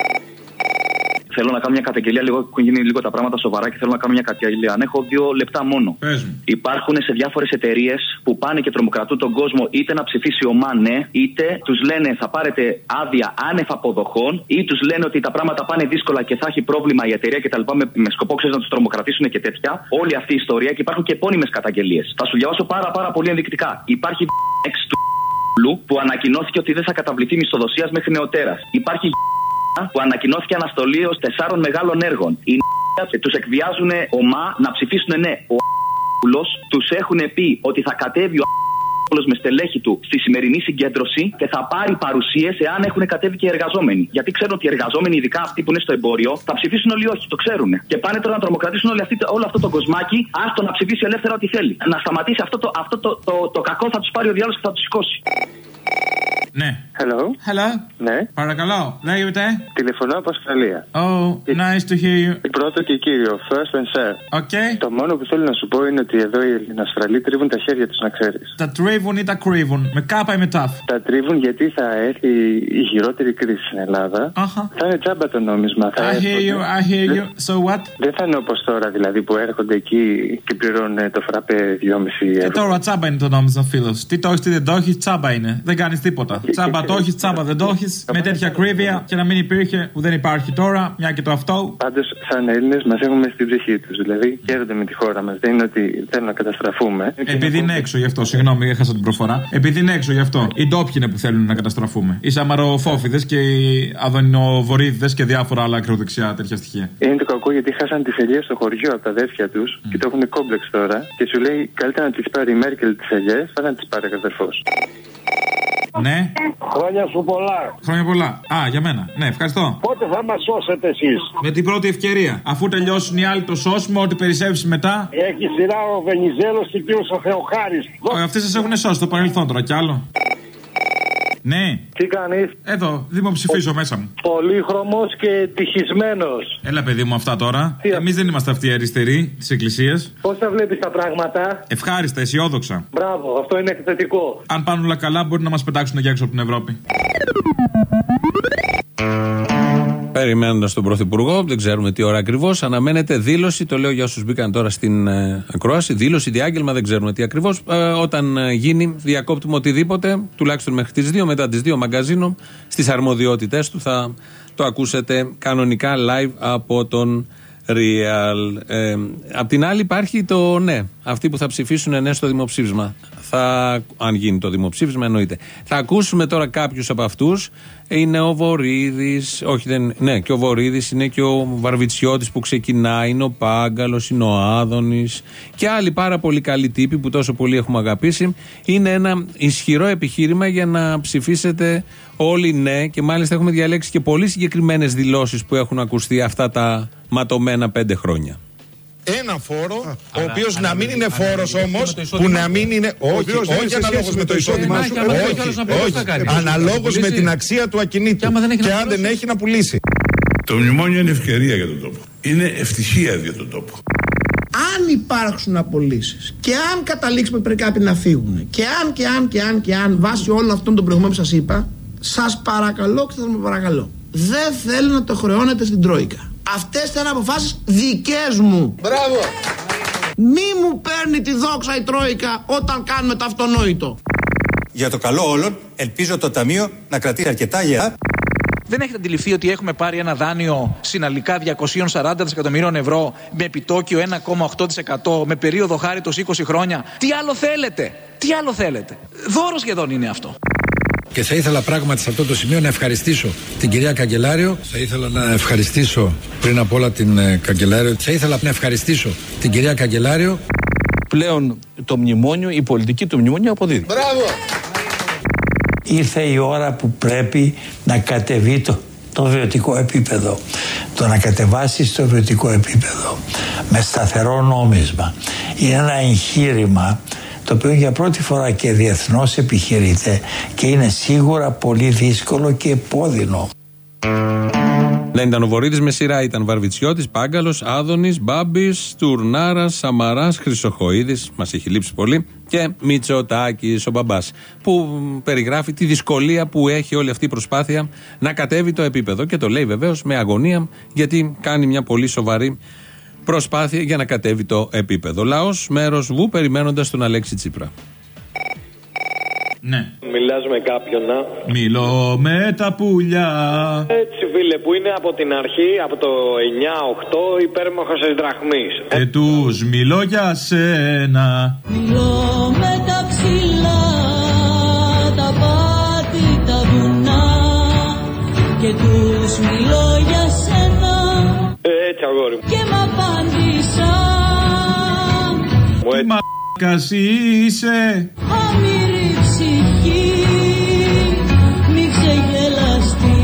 Θέλω να κάνω μια καταγγελία, λίγο, έχουν γίνει λίγο τα πράγματα σοβαρά και θέλω να κάνω μια καταγγελία. Αν έχω δύο λεπτά μόνο. Πες μου. Υπάρχουν σε διάφορες εταιρείες που πάνε και τρομοκρατούν τον κόσμο είτε να ψηφίσει ο ΜΑ ναι, είτε τους λένε θα πάρετε άδεια άνευ αποδοχών, ή τους λένε ότι τα πράγματα πάνε δύσκολα και θα έχει πρόβλημα η εταιρεία κτλ. Με, με σκοπό ξέρεις, να τους τρομοκρατήσουν και τέτοια. Όλη αυτή η ιστορία και υπάρχουν και επώνυμες καταγγελίες. Θα σου διαβάσω πάρα, πάρα πολύ ενδεικτικά. Υπάρχει εξ του που ανακοινώθηκε ότι δεν θα καταβληθεί μισθοδοσίας μέχρι νεοτέρας. Υπάρχει που ανακοινώθηκε αναστολή ως τεσσάρων μεγάλων έργων. Οι τους εκβιάζουν ομά να ψηφίσουν ναι. Ο τους έχουν πει ότι θα κατέβει ο με στελέχη του στη σημερινή συγκέντρωση και θα πάρει παρουσίες εάν έχουν κατέβει και οι εργαζόμενοι. Γιατί ξέρουν ότι οι εργαζόμενοι, ειδικά αυτοί που είναι στο εμπόριο, θα ψηφίσουν όλοι όχι, το ξέρουν. Και πάνε τώρα να τρομοκρατήσουν όλη αυτή, όλο αυτό το κοσμάκι, άστο να ψηφίσει ελεύθερα ό,τι θέλει. Να σταματήσει αυτό το, αυτό το, το, το, κακό, θα τους πάρει ο διάλογος και θα τους σηκώσει. Ναι. Hello. Hello. Ναι. Παρακαλώ. Λέγεται. Τηλεφωνώ από Αυστραλία. Oh, nice to hear you. Πρώτο και κύριο, first and share. Okay. Το μόνο που θέλω να σου πω είναι ότι εδώ οι Ελληνοασφραλοί τρίβουν τα χέρια τους, να ξέρεις. Τα τρίβουν ή τα κρύβουν. Με κάπα ή με τάφ. Τα τρίβουν γιατί θα έρθει η χειρότερη κρίση στην Ελλάδα. Αχα. Θα είναι τσάμπα το νόμισμα. Θα I hear έρχονται. you, I hear you. So what? Δεν θα είναι όπως τώρα δηλαδή που έρχονται εκεί και πληρώνουν ε, το φραπέ 2,5 Και ευρώ. τώρα τσάμπα είναι το νόμισμα, φίλος. Τι το έχεις, τι δεν το έχεις, τσάμπα είναι. Δεν κάνεις τίποτα. Τσάμπα το έχεις, τσάμπα δεν το έχεις. Με τέτοια ακρίβεια και να μην υπήρχε που δεν υπάρχει τώρα, μια και το αυτό. Πάντως, σαν Έλληνες, μας έχουμε στην ψυχή τους. Δηλαδή, χαίρονται με τη χώρα μας. Δεν είναι ότι θέλουν να καταστραφούμε. Επειδή είναι έξω γι' αυτό, συγγνώμη, έχασα την προφορά. Επειδή είναι έξω γι' αυτό. Οι ντόπιοι είναι που θέλουν να καταστραφούμε. Οι σαμαροφόφιδε και οι αδονοβορίδε και διάφορα άλλα ακροδεξιά τέτοια στοιχεία. Είναι το κακό γιατί χάσαν τις ελιές στο χωριό από τα αδέρφια τους και το έχουν κόμπλεξ τώρα. Και σου λέει καλύτερα να τις πάρει η Μέρκελ τις ελιές παρά να τις πάρει ο αδερφό. Ναι. Χρόνια σου πολλά. Χρόνια πολλά. Α, για μένα. Ναι, ευχαριστώ. Πότε θα μας σώσετε εσείς; Με την πρώτη ευκαιρία. Αφού τελειώσουν οι άλλοι το σώσιμο, ό,τι περισσεύσει μετά. Έχει σειρά ο Βενιζέλος και ο κύριος ο Θεοχάρης. Ε, Αυτοί σας έχουν σώσει το παρελθόν τώρα κι άλλο. Ναι. Τι κάνεις; Εδώ, δημοψηφίζω μέσα μου. Πολύχρωμος και ευτυχισμένο. Έλα, παιδί μου, αυτά τώρα. Εμείς δεν είμαστε αυτοί οι αριστεροί της Εκκλησίας. Πώς θα βλέπεις τα πράγματα; Ευχάριστα, αισιόδοξα. Μπράβο, αυτό είναι θετικό. Αν πάνε όλα καλά, μπορεί να μας πετάξουν για έξω από την Ευρώπη. Περιμένοντας τον Πρωθυπουργό, δεν ξέρουμε τι ώρα ακριβώς, αναμένεται δήλωση. Το λέω για όσους μπήκαν τώρα στην ε, ακρόαση. Δήλωση, διάγγελμα, δεν ξέρουμε τι ακριβώς. όταν ε, γίνει, διακόπτουμε οτιδήποτε, τουλάχιστον μέχρι τις 2, μετά τις 2 μαγκαζίνο, στις αρμοδιότητές του θα το ακούσετε κανονικά live από τον Real. Ε, απ' την άλλη υπάρχει το ναι. Αυτοί που θα ψηφίσουν ναι στο δημοψήφισμα. Θα, αν γίνει το δημοψήφισμα, εννοείται. Θα ακούσουμε τώρα κάποιους από αυτούς. Είναι ο Βορύδης, όχι δεν. Ναι, και ο Βορύδης είναι και ο Βαρβιτσιώτης που ξεκινάει, είναι ο Πάγκαλος, είναι ο Άδωνης και άλλοι πάρα πολύ καλοί τύποι που τόσο πολύ έχουμε αγαπήσει. Είναι ένα ισχυρό επιχείρημα για να ψηφίσετε όλοι ναι και μάλιστα έχουμε διαλέξει και πολύ συγκεκριμένες δηλώσεις που έχουν ακουστεί αυτά τα ματωμένα πέντε χρόνια. Ένα φόρο, ο αλλά- οποίος αλλά να μην με- είναι αλλά φόρος με- όμως, με το που εισόδημά να του. μην είναι. Ο Όχι, οποίος δεν όχι έχει αναλόγως σχέση με το εισόδημά σου. και άμα δεν έχει άλλος να πει, τι θα κάνει. Όχι, Αναλόγως αναλόγω με την αξία του ακινήτου. άμα δεν έχει Και να αν δεν έχει να πουλήσει. Το μνημόνιο είναι ευκαιρία για τον τόπο. Είναι ευτυχία για τον τόπο. Αν υπάρξουν απολύσεις και αν καταλήξουμε πρέπει κάποιοι να φύγουν και αν και αν και αν και αν βάσει όλων αυτών των προηγούμενων που σας είπα σας παρακαλώ και σας με παρακαλώ δεν θέλω να το χρεώνετε στην Τρόικα αυτές θα είναι αποφάσεις δικές μου Μπράβο! μη μου παίρνει τη δόξα η Τρόικα όταν κάνουμε το αυτονόητο Για το καλό όλων, ελπίζω το Ταμείο να κρατήσει αρκετά γερά Δεν έχετε αντιληφθεί ότι έχουμε πάρει ένα δάνειο συναλλικά 240 δισεκατομμυρίων ευρώ με επιτόκιο 1,8% με περίοδο χάριτος 20 χρόνια; Τι άλλο θέλετε, τι άλλο θέλετε; Δώρος σχεδόν είναι αυτό. Και θα ήθελα πράγματι σε αυτό το σημείο να ευχαριστήσω την κυρία Καγκελάριο. Θα ήθελα να ευχαριστήσω πριν απ' όλα την ε, Καγκελάριο. Θα ήθελα να ευχαριστήσω την κυρία Καγκελάριο. Πλέον το μνημόνιο, η πολιτική του μνημόνιου αποδίδει. Μπράβο! ήρθε η ώρα που πρέπει να κατεβεί το, το βιωτικό επίπεδο. Το να κατεβάσει το βιωτικό επίπεδο με σταθερό νόμισμα είναι ένα εγχείρημα το οποίο για πρώτη φορά και διεθνώς επιχειρείται και είναι σίγουρα πολύ δύσκολο και επώδυνο. Δεν ήταν ο Βορύδης με σειρά, ήταν Βαρβιτσιώτης, Πάγκαλος, Άδωνης, Μπάμπης, Τουρνάρας, Σαμαράς, Χρυσοχοίδης, μας έχει λείψει πολύ, και Μητσοτάκης, ο μπαμπάς. Που μ, περιγράφει τη δυσκολία που έχει όλη αυτή η προσπάθεια να κατέβει το επίπεδο. Και το λέει βεβαίως με αγωνία, γιατί κάνει μια πολύ σοβαρή προσπάθεια για να κατέβει το επίπεδο. Λαός, μέρος βου, περιμένοντας τον Αλέξη Τσίπρα. Ναι. Μιλάς με κάποιον, να. Μιλώ με τα πουλιά. Έτσι, φίλε, που είναι από την αρχή, από το 9-8, υπέρμαχος της δραχμής. Και τους μιλώ για σένα. Μιλώ με τα ψηλά, τα πάτη, τα βουνά και τους μιλώ για σένα Έτσι, αγόρι μου. και μ' απάντησαν Μου Τι μαλάκας είσαι. Αμύρη ψυχή, μη ξεγελαστεί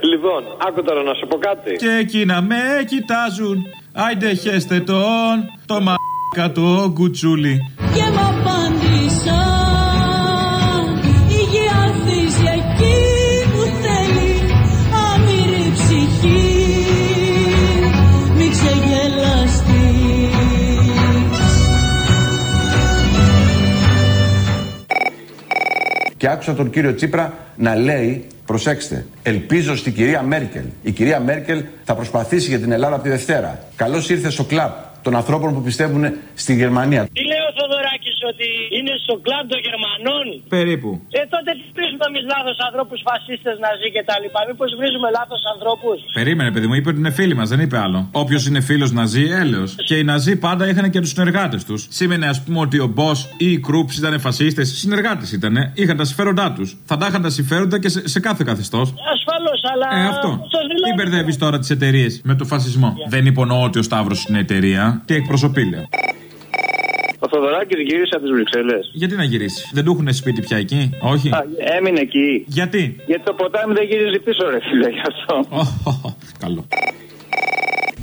Λοιπόν, άκου τώρα να σου πω κάτι. Και εκείνα με κοιτάζουν. Άιντε χέστε τον, το μαλάκα το κουτσούλι. και μ' απάντησαν Και άκουσα τον κύριο Τσίπρα να λέει, προσέξτε, ελπίζω στην κυρία Μέρκελ. Η κυρία Μέρκελ θα προσπαθήσει για την Ελλάδα από τη Δευτέρα. Καλώς ήρθες στο κλαμπ των ανθρώπων που πιστεύουν στη Γερμανία. Τι λέει ο Θοδωράκης ότι είναι στο κλαμπ των Γερμανών; Περίπου. Ε, τότε τι βρίσκουμε εμείς λάθος ανθρώπους, φασίστες, ναζί και τα λοιπά. Μήπως βρίσκουμε λάθος ανθρώπους; Περίμενε, παιδί μου, είπε ότι είναι φίλοι μας, δεν είπε άλλο. Όποιος είναι φίλος Ναζί, έλεος. Και οι Ναζί πάντα είχαν και τους συνεργάτες τους. Σήμαινε, ας πούμε, ότι ο Μπό ή οι Κρούπ ήταν φασίστες, συνεργάτες ήταν. Είχαν τα συμφέροντά τους. Θα τα είχαν τα συμφέροντα και σε, σε κάθε καθεστώς. Ασφαλώς, αλλά. Ε, αυτό. Σας Τι μπερδεύεις τώρα τις εταιρείες με το φασισμό. Δεν υπονοώ ότι ο Σταύρος είναι εταιρεία. Τι εκπροσωπεί, λέω. Ο Θοδωράκης γύρισε από τις Βρυξέλλες. Γιατί να γυρίσει; Δεν του έχουν σπίτι πια εκεί; Όχι; Έμεινε εκεί. Γιατί; Γιατί το ποτάμι δεν γυρίζει πίσω, ρε φίλε, γι' αυτό. Καλό.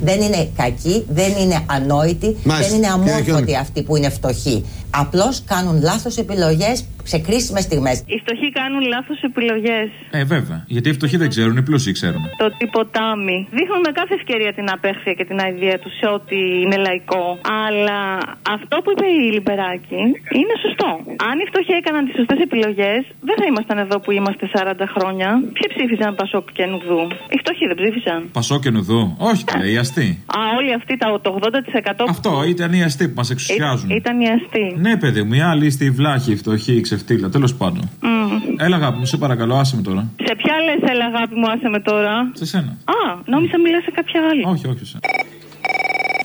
Δεν είναι κακοί, δεν είναι ανόητοι, Μάλιστα. δεν είναι Κύριε αμόρφωτοι Κιόνι. αυτοί που είναι φτωχοί. Απλώς κάνουν λάθος επιλογές σε κρίσιμες στιγμές. Οι φτωχοί κάνουν λάθος επιλογές. Ε, βέβαια. Γιατί οι φτωχοί δεν ξέρουν, οι πλούσιοι ξέρουν. Το τυποτάμι. Δείχνουν με κάθε ευκαιρία την απέχθεια και την αηδία τους σε ό,τι είναι λαϊκό. Αλλά αυτό που είπε η Λιμπεράκη είναι σωστό. Αν οι φτωχοί έκαναν τις σωστές επιλογές, δεν θα ήμασταν εδώ που είμαστε 40 χρόνια. Ποιοι ψήφισαν Πασόκ και Νουδού; Οι φτωχοί δεν ψήφισαν. Πασό και νουδού. Όχι, τι λέει, οι αστεί. Α, όλοι αυτοί τα, το 80% Αυτό ήταν οι αστεί που μας εξουσιάζουν. ήταν οι αστεί. Ναι, παιδί μου, οι άλλοι είστε οι βλάχοι, οι φτωχοί, οι ξεφτύλα, τέλος πάντων. Μμ. Έλα, αγάπη μου, σε παρακαλώ, άσε με τώρα. Σε ποια λες, έλα αγάπη μου, άσε με τώρα. Σε σένα. Α, νόμιζα μιλάς σε κάποια άλλη. Όχι, όχι, σε.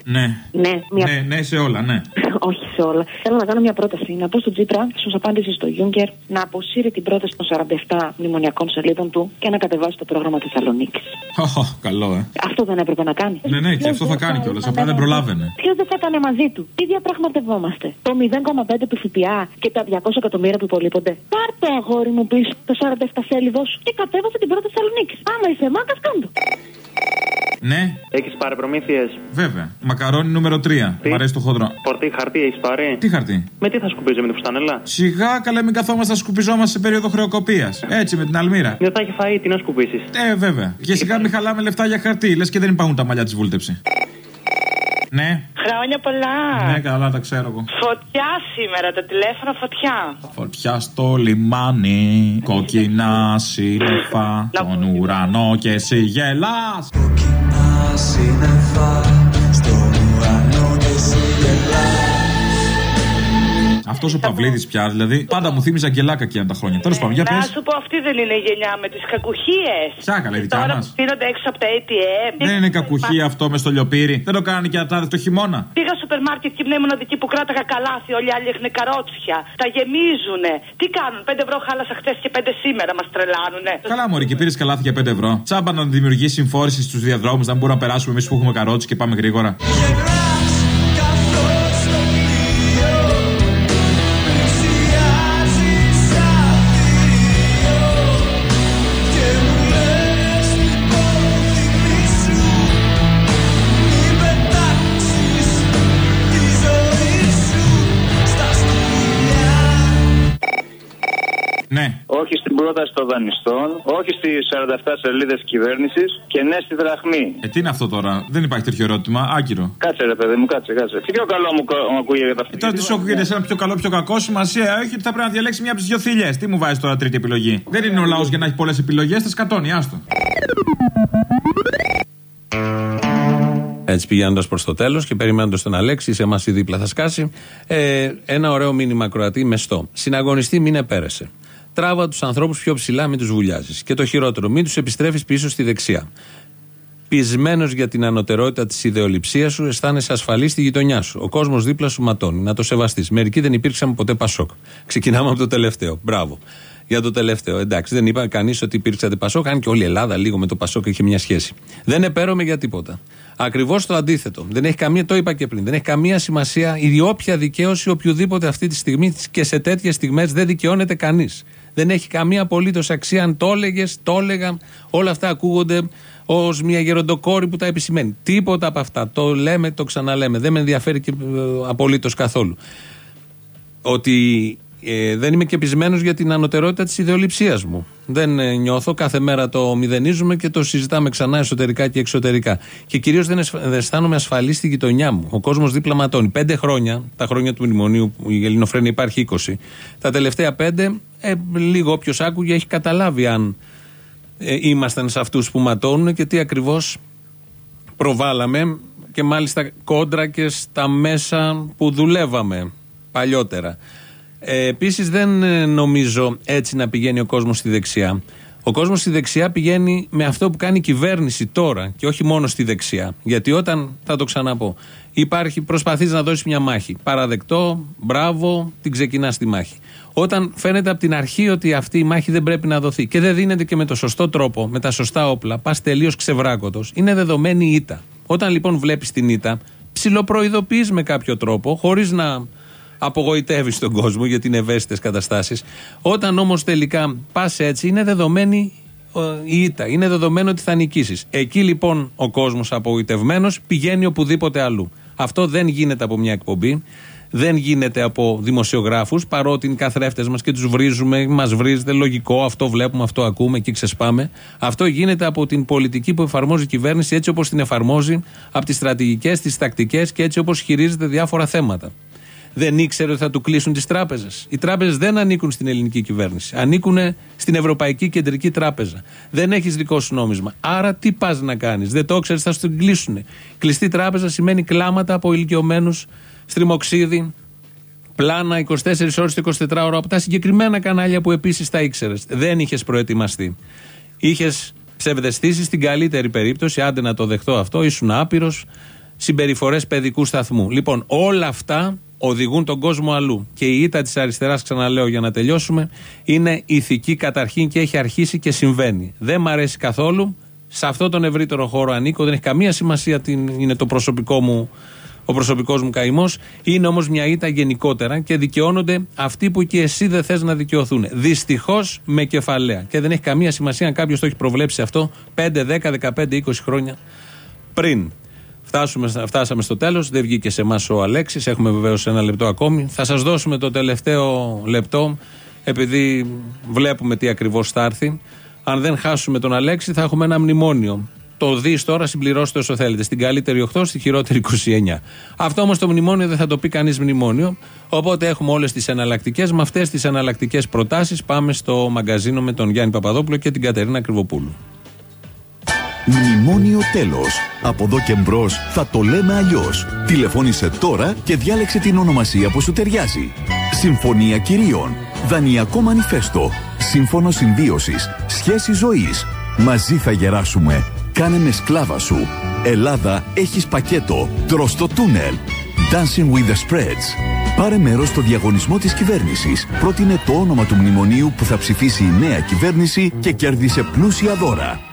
Ναι. Ναι, μια... Ναι, ναι, σε όλα, ναι. όχι σε όλα. Θέλω να κάνω μια πρόταση. Να πω στον Τζίπρα, στους απάντηση στο Γιούγκερ, να αποσύρει την πρόταση των 47 μνημονιακών σελίδων του και να κατεβάσει το πρόγραμμα Θεσσαλονίκης. Οχ, καλό, ε. Αυτό δεν έπρεπε να κάνει. Ναι, ναι, και αυτό θα κάνει κιόλας. Απλά δεν προλάβαινε. Ποιος δεν θα ήταν μαζί του; Τι διαπραγματευόμαστε; Το 0,5 του ΦΠΑ και τα 200 εκατομμύρια που υπολείπονται; Πάρ το αγόρι μου πίσω το 47 σέλιδος και κατέβασε την πρώτη Θεσσαλονίκης. Άμα είσαι μάκα, κάντο. Ναι. Έχεις πάρει προμήθειες; Βέβαια. Μακαρόνι νούμερο 3. Μ' αρέσει το χοντρό. Φορτί χαρτί έχεις πάρει; Τι χαρτί; Με τι θα σκουπίζει με τη φουστανέλα; Σιγά καλά μην καθόμαστε να σκουπιζόμαστε σε περίοδο χρεοκοπίας. Έτσι με την αλμύρα. Δεν θα έχει φαΐ, τι να σκουπίσεις; Ε, βέβαια. Και σιγά μην χαλάμε λεφτά για χαρτί. Λες και δεν υπάρχουν τα μαλλιά της βούλτεψη. Ναι. Χρόνια πολλά. Ναι, καλά, τα ξέρω εγώ. Φωτιά σήμερα, το τηλέφωνο φωτιά. Φωτιά στο λιμάνι, κόκκινα σύννεφα, στον ουρανό και εσύ γελάς. Κόκκινα σύννεφα στον Αυτός ο Παυλίδης πια, δηλαδή, πάντα μου θύμιζε αγγελάκα εκείνα τα χρόνια. Τέλος πάντων, για Να πες. σου πω, αυτή δεν είναι η γενιά με τις κακουχίες. Ποια καλά, η δικιά Τώρα μας. που στείνονται έξω από τα ATM. Δεν είναι κακουχία αυτό με στο λιοπύρι. Δεν το κάνανε και ατάδες το χειμώνα. Πήγα στο σούπερ μάρκετ και ήμουν η μοναδική που κράταγα καλάθι. Όλοι οι άλλοι έχουν καρότσια. Τα γεμίζουνε. Τι κάνουν, 5 ευρώ χάλασα χτες και 5 σήμερα μας τρελάνουνε. Καλά, Μωρή, και πήρες καλάθι για 5 ευρώ. Τσάμπα να δημιουργήσει συμφόρηση στους διαδρόμους, να μπορούμε να περάσουμε εμείς που έχουμε καρότσι και πάμε γρήγορα. Στην πρόταση των δανειστών, όχι στις 47 σελίδες κυβέρνησης και ναι στη δραχμή. Ε, τι είναι αυτό τώρα, δεν υπάρχει τέτοιο ερώτημα. Άκυρο. Κάτσε ρε παιδί μου, κάτσε, κάτσε. Τι πιο καλό μου, μου ακούγεται για τα Ε, τώρα τις σου ακούγεται σε ένα πιο καλό, πιο κακό σημασία έχει ότι θα πρέπει να διαλέξει μια από τις δύο θηλιές. Τι μου βάζει τώρα τρίτη επιλογή; Δεν είναι ο λαός για να έχει πολλές επιλογές, θα σκατώνει, άστο. Έτσι πηγαίνοντας προς το τέλος και περιμένοντας τον Αλέξη, σε εμάς η δίπλα θα σκάσει. Ε, ένα ωραίο μήνυμα Κροατή μεστό. Συναγωνιστή μην επέρεσε. Τράβα τους ανθρώπους πιο ψηλά, μην τους βουλιάζεις. Και το χειρότερο, μην τους επιστρέφεις πίσω στη δεξιά. Πεισμένος για την ανωτερότητα της ιδεολειψίας σου, αισθάνεσαι ασφαλής στη γειτονιά σου. Ο κόσμος δίπλα σου ματώνει. Να το σεβαστείς. Μερικοί δεν υπήρξαν ποτέ Πασόκ. Ξεκινάμε από το τελευταίο. Μπράβο. Για το τελευταίο. Εντάξει, δεν είπα κανείς ότι υπήρξατε Πασόκ, αν και όλη η Ελλάδα λίγο με το Πασόκ είχε μια σχέση. Δεν επέρωμε για τίποτα. Ακριβώς το αντίθετο. Δεν έχει καμία, το είπα και πριν, δεν έχει καμία σημασία η όποια δικαίωση οποιοδήποτε αυτή τη στιγμή και σε τέτοιες στιγμές δεν δικαιώνεται κανείς. Δεν έχει καμία απολύτως αξία αν το έλεγες, το έλεγα. Όλα αυτά ακούγονται ως μια γεροντοκόρη που τα επισημαίνει. Τίποτα από αυτά. Το λέμε, το ξαναλέμε. Δεν με ενδιαφέρει και απολύτως καθόλου. Ότι ε, δεν είμαι και πεισμένος για την ανωτερότητα της ιδεολειψίας μου. Δεν ε, νιώθω. Κάθε μέρα το μηδενίζουμε και το συζητάμε ξανά εσωτερικά και εξωτερικά. Και κυρίως δεν, αισθ- δεν αισθάνομαι ασφαλή στη γειτονιά μου. Ο κόσμος δίπλα ματώνει. Πέντε χρόνια, τα χρόνια του μνημονίου, που η Ελληνοφρένεια υπάρχει 20. Τα τελευταία πέντε, ε, λίγο όποιος άκουγε έχει καταλάβει αν ε, ήμασταν σε αυτούς που ματώνουν και τι ακριβώς προβάλαμε και μάλιστα κόντρα και στα μέσα που δουλεύαμε παλιότερα. Ε, Επίσης, δεν ε, νομίζω έτσι να πηγαίνει ο κόσμος στη δεξιά. Ο κόσμος στη δεξιά πηγαίνει με αυτό που κάνει η κυβέρνηση τώρα και όχι μόνο στη δεξιά. Γιατί όταν, θα το ξαναπώ, υπάρχει, προσπαθείς να δώσεις μια μάχη. Παραδεκτό, μπράβο, την ξεκινάς τη μάχη. Όταν φαίνεται από την αρχή ότι αυτή η μάχη δεν πρέπει να δοθεί και δεν δίνεται και με το σωστό τρόπο, με τα σωστά όπλα, πας τελείως ξεβράκωτος, είναι δεδομένη η ήττα. Όταν λοιπόν βλέπεις την ήττα, ψιλοπροειδοποιείς με κάποιο τρόπο, χωρίς να απογοητεύει τον κόσμο γιατί είναι ευαίσθητες καταστάσεις. Όταν όμως τελικά πας έτσι, είναι δεδομένη ε, η ήττα. Είναι δεδομένο ότι θα νικήσεις. Εκεί λοιπόν ο κόσμος απογοητευμένος πηγαίνει οπουδήποτε αλλού. Αυτό δεν γίνεται από μια εκπομπή. Δεν γίνεται από δημοσιογράφους, παρότι είναι καθρέφτε μας και τους βρίζουμε, μας βρίζετε. Λογικό, αυτό βλέπουμε, αυτό ακούμε, εκεί ξεσπάμε. Αυτό γίνεται από την πολιτική που εφαρμόζει η κυβέρνηση έτσι όπως την εφαρμόζει, από τις στρατηγικές, τις τακτικές και έτσι όπως χειρίζεται διάφορα θέματα δεν ήξερε ότι θα του κλείσουν τις τράπεζες. Οι τράπεζες δεν ανήκουν στην ελληνική κυβέρνηση. Ανήκουν στην Ευρωπαϊκή Κεντρική Τράπεζα. Δεν έχεις δικό σου νόμισμα. Άρα τι πας να κάνεις; Δεν το ξέρεις, θα σου την κλείσουν. Κλειστή τράπεζα σημαίνει κλάματα από ηλικιωμένους στριμοξίδι, πλάνα 24 ώρες και 24 ώρα από τα συγκεκριμένα κανάλια που επίσης τα ήξερες. Δεν είχες προετοιμαστεί. Είχες ψευδεστήσει στην καλύτερη περίπτωση, άντε να το δεχτώ αυτό, ήσουν άπειρος συμπεριφορές παιδικού σταθμού. Λοιπόν, όλα αυτά οδηγούν τον κόσμο αλλού. Και η ήττα της αριστεράς, ξαναλέω για να τελειώσουμε, είναι ηθική καταρχήν και έχει αρχίσει και συμβαίνει. Δεν μ' αρέσει καθόλου. Σε αυτό τον ευρύτερο χώρο ανήκω. Δεν έχει καμία σημασία τι είναι το προσωπικό μου, ο προσωπικός μου καημός. Είναι όμως μια ήττα γενικότερα και δικαιώνονται αυτοί που και εσύ δεν θες να δικαιωθούν. Δυστυχώς με κεφαλαία. Και δεν έχει καμία σημασία αν κάποιος το έχει προβλέψει αυτό 5, 10, 15, 20 χρόνια πριν. Φτάσουμε, φτάσαμε στο τέλος. Δεν βγήκε σε εμάς ο Αλέξης. Έχουμε βεβαίως ένα λεπτό ακόμη. Θα σας δώσουμε το τελευταίο λεπτό, επειδή βλέπουμε τι ακριβώς θα έρθει. Αν δεν χάσουμε τον Αλέξη, θα έχουμε ένα μνημόνιο. Το δεις τώρα, συμπληρώστε όσο θέλετε. Στην καλύτερη 8, στη χειρότερη 29. Αυτό όμως το μνημόνιο δεν θα το πει κανείς μνημόνιο. Οπότε έχουμε όλες τις εναλλακτικές. Με αυτές τις εναλλακτικές προτάσεις πάμε στο μαγκαζίνο με τον Γιάννη Παπαδόπουλο και την Κατερίνα Κρυβοπούλου. Μνημόνιο τέλος. Από εδώ και μπρος θα το λέμε αλλιώς. Τηλεφώνησε τώρα και διάλεξε την ονομασία που σου ταιριάζει. Συμφωνία κυρίων. Δανειακό μανιφέστο. Σύμφωνο συμβίωσης. Σχέση ζωής. Μαζί θα γεράσουμε. Κάνε με σκλάβα σου. Ελλάδα έχεις πακέτο. Τρως το τούνελ. Dancing with the Spreads. Πάρε μέρος στο διαγωνισμό της κυβέρνησης. Πρότεινε το όνομα του μνημονίου που θα ψηφίσει η νέα κυβέρνηση και κέρδισε πλούσια δώρα.